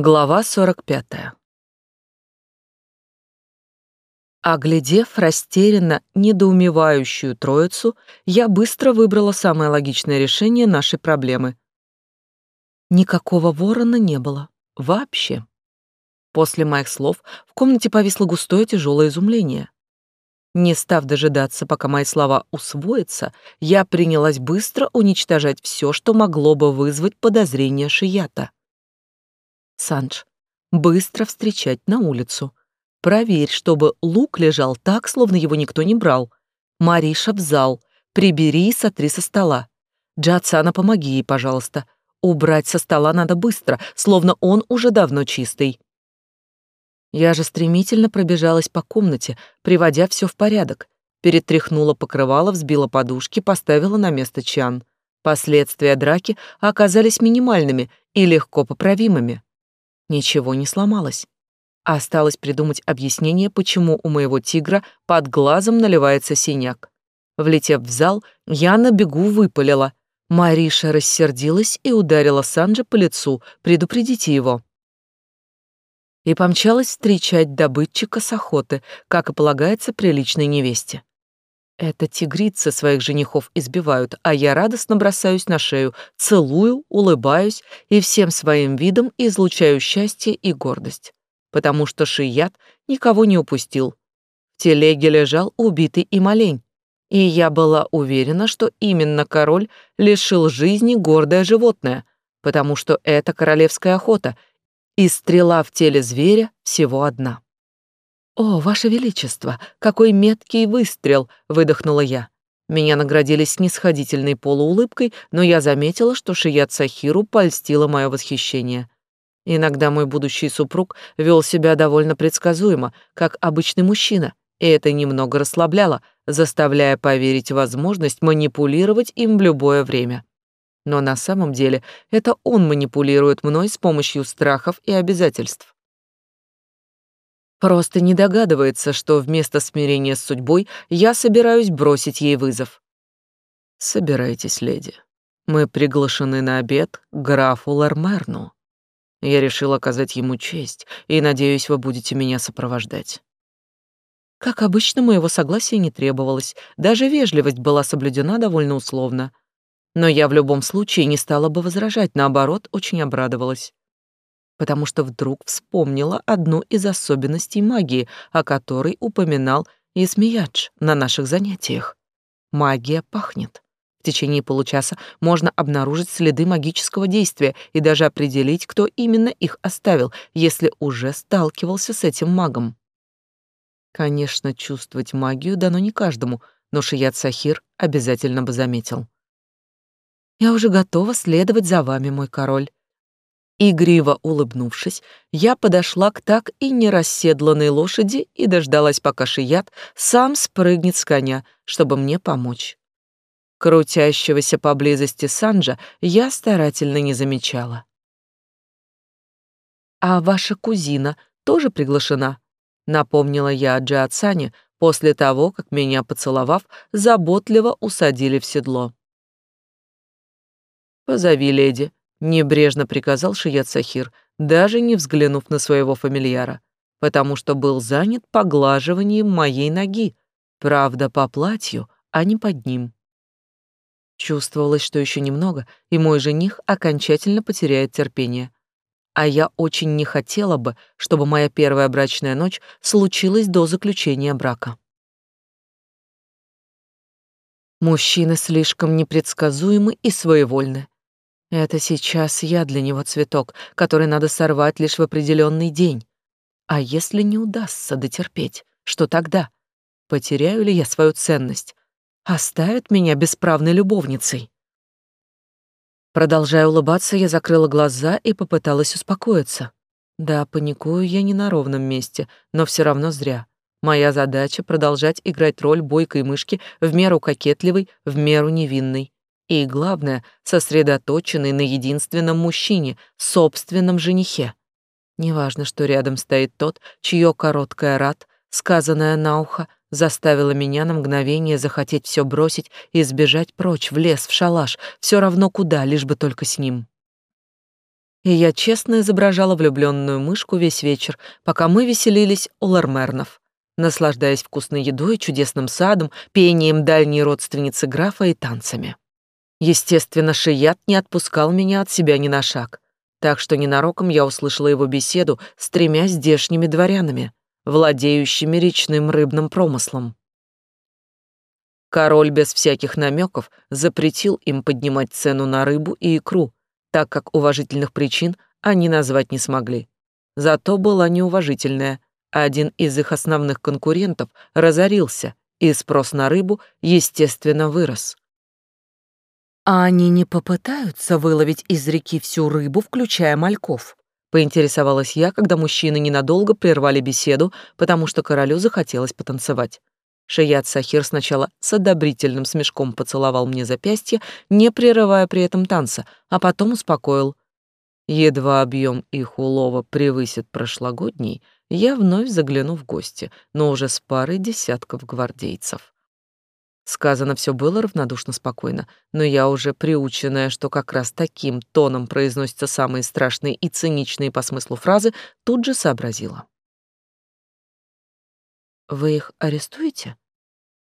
Глава 45. Оглядев растерянно недоумевающую троицу, я быстро выбрала самое логичное решение нашей проблемы. Никакого ворона не было. Вообще. После моих слов в комнате повисло густое тяжелое изумление. Не став дожидаться, пока мои слова усвоятся, я принялась быстро уничтожать все, что могло бы вызвать подозрение Шията. Санж, быстро встречать на улицу. Проверь, чтобы лук лежал так, словно его никто не брал. Мариша в зал. Прибери и сотри со стола. Джатсана, помоги ей, пожалуйста. Убрать со стола надо быстро, словно он уже давно чистый. Я же стремительно пробежалась по комнате, приводя все в порядок. Перетряхнула покрывало, взбила подушки, поставила на место чан. Последствия драки оказались минимальными и легко поправимыми. Ничего не сломалось. Осталось придумать объяснение, почему у моего тигра под глазом наливается синяк. Влетев в зал, я на бегу выпалила. Мариша рассердилась и ударила Санджа по лицу, предупредите его. И помчалась встречать добытчика с охоты, как и полагается приличной невесте. Это тигрицы своих женихов избивают, а я радостно бросаюсь на шею, целую, улыбаюсь и всем своим видом излучаю счастье и гордость. Потому что Шият никого не упустил. В телеге лежал убитый им олень. И я была уверена, что именно король лишил жизни гордое животное, потому что это королевская охота, и стрела в теле зверя всего одна. «О, Ваше Величество, какой меткий выстрел!» — выдохнула я. Меня наградили снисходительной полуулыбкой, но я заметила, что Шият Сахиру польстило мое восхищение. Иногда мой будущий супруг вел себя довольно предсказуемо, как обычный мужчина, и это немного расслабляло, заставляя поверить возможность манипулировать им в любое время. Но на самом деле это он манипулирует мной с помощью страхов и обязательств. Просто не догадывается, что вместо смирения с судьбой я собираюсь бросить ей вызов. Собирайтесь, леди. Мы приглашены на обед к графу Лермерну. Я решил оказать ему честь, и надеюсь, вы будете меня сопровождать. Как обычно, моего согласия не требовалось, даже вежливость была соблюдена довольно условно. Но я в любом случае не стала бы возражать, наоборот, очень обрадовалась потому что вдруг вспомнила одну из особенностей магии, о которой упоминал Исмиядж на наших занятиях. Магия пахнет. В течение получаса можно обнаружить следы магического действия и даже определить, кто именно их оставил, если уже сталкивался с этим магом. Конечно, чувствовать магию дано не каждому, но Шият Сахир обязательно бы заметил. «Я уже готова следовать за вами, мой король», Игриво улыбнувшись, я подошла к так и не расседланной лошади и дождалась, пока Шият сам спрыгнет с коня, чтобы мне помочь. Крутящегося поблизости Санджа я старательно не замечала. «А ваша кузина тоже приглашена?» — напомнила я Джиатсане после того, как меня, поцеловав, заботливо усадили в седло. «Позови леди», Небрежно приказал Шият Сахир, даже не взглянув на своего фамильяра, потому что был занят поглаживанием моей ноги, правда, по платью, а не под ним. Чувствовалось, что еще немного, и мой жених окончательно потеряет терпение. А я очень не хотела бы, чтобы моя первая брачная ночь случилась до заключения брака. Мужчины слишком непредсказуемы и своевольны. Это сейчас я для него цветок, который надо сорвать лишь в определенный день. А если не удастся дотерпеть, что тогда? Потеряю ли я свою ценность? Оставят меня бесправной любовницей? Продолжая улыбаться, я закрыла глаза и попыталась успокоиться. Да, паникую я не на ровном месте, но все равно зря. Моя задача — продолжать играть роль бойкой мышки в меру кокетливой, в меру невинной и, главное, сосредоточенный на единственном мужчине, собственном женихе. Неважно, что рядом стоит тот, чье короткое рад, сказанное на ухо, заставило меня на мгновение захотеть все бросить и сбежать прочь, в лес, в шалаш, все равно куда, лишь бы только с ним. и я честно изображала влюбленную мышку весь вечер, пока мы веселились у Лармернов, наслаждаясь вкусной едой, чудесным садом, пением дальней родственницы графа и танцами. Естественно, Шият не отпускал меня от себя ни на шаг, так что ненароком я услышала его беседу с тремя здешними дворянами, владеющими речным рыбным промыслом. Король без всяких намеков запретил им поднимать цену на рыбу и икру, так как уважительных причин они назвать не смогли. Зато была неуважительная. Один из их основных конкурентов разорился, и спрос на рыбу, естественно, вырос. «А они не попытаются выловить из реки всю рыбу, включая мальков?» Поинтересовалась я, когда мужчины ненадолго прервали беседу, потому что королю захотелось потанцевать. Шият Сахир сначала с одобрительным смешком поцеловал мне запястье, не прерывая при этом танца, а потом успокоил. Едва объем их улова превысит прошлогодний, я вновь загляну в гости, но уже с парой десятков гвардейцев. Сказано все было равнодушно спокойно, но я уже приученная, что как раз таким тоном произносятся самые страшные и циничные по смыслу фразы, тут же сообразила. Вы их арестуете?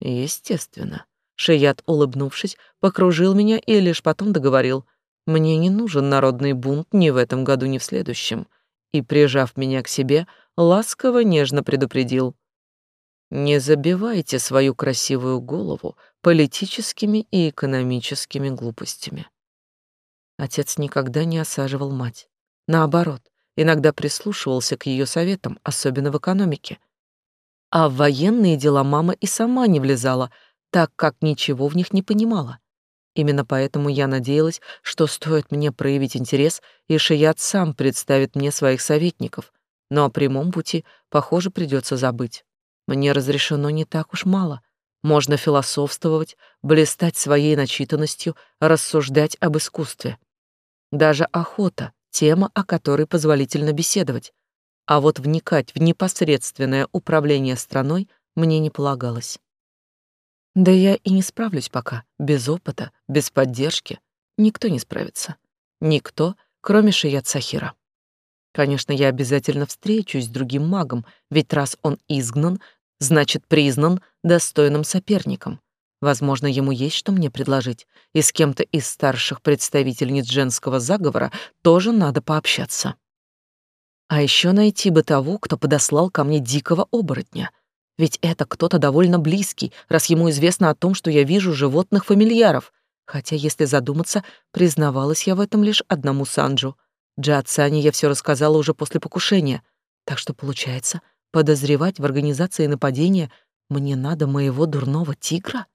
Естественно. Шият, улыбнувшись, покружил меня и лишь потом договорил. Мне не нужен народный бунт ни в этом году, ни в следующем. И, прижав меня к себе, ласково, нежно предупредил. Не забивайте свою красивую голову политическими и экономическими глупостями. Отец никогда не осаживал мать. Наоборот, иногда прислушивался к ее советам, особенно в экономике. А в военные дела мама и сама не влезала, так как ничего в них не понимала. Именно поэтому я надеялась, что стоит мне проявить интерес, и Шият сам представит мне своих советников, но о прямом пути, похоже, придется забыть. Мне разрешено не так уж мало. Можно философствовать, блистать своей начитанностью, рассуждать об искусстве. Даже охота — тема, о которой позволительно беседовать а вот вникать в непосредственное управление страной мне не полагалось. Да я и не справлюсь пока, без опыта, без поддержки. Никто не справится. Никто, кроме Шият Сахира. Конечно, я обязательно встречусь с другим магом, ведь раз он изгнан, значит, признан достойным соперником. Возможно, ему есть что мне предложить, и с кем-то из старших представительниц женского заговора тоже надо пообщаться. А еще найти бы того, кто подослал ко мне дикого оборотня. Ведь это кто-то довольно близкий, раз ему известно о том, что я вижу животных-фамильяров. Хотя, если задуматься, признавалась я в этом лишь одному Санджу. Джиатсане я все рассказала уже после покушения. Так что, получается, подозревать в организации нападения мне надо моего дурного тигра?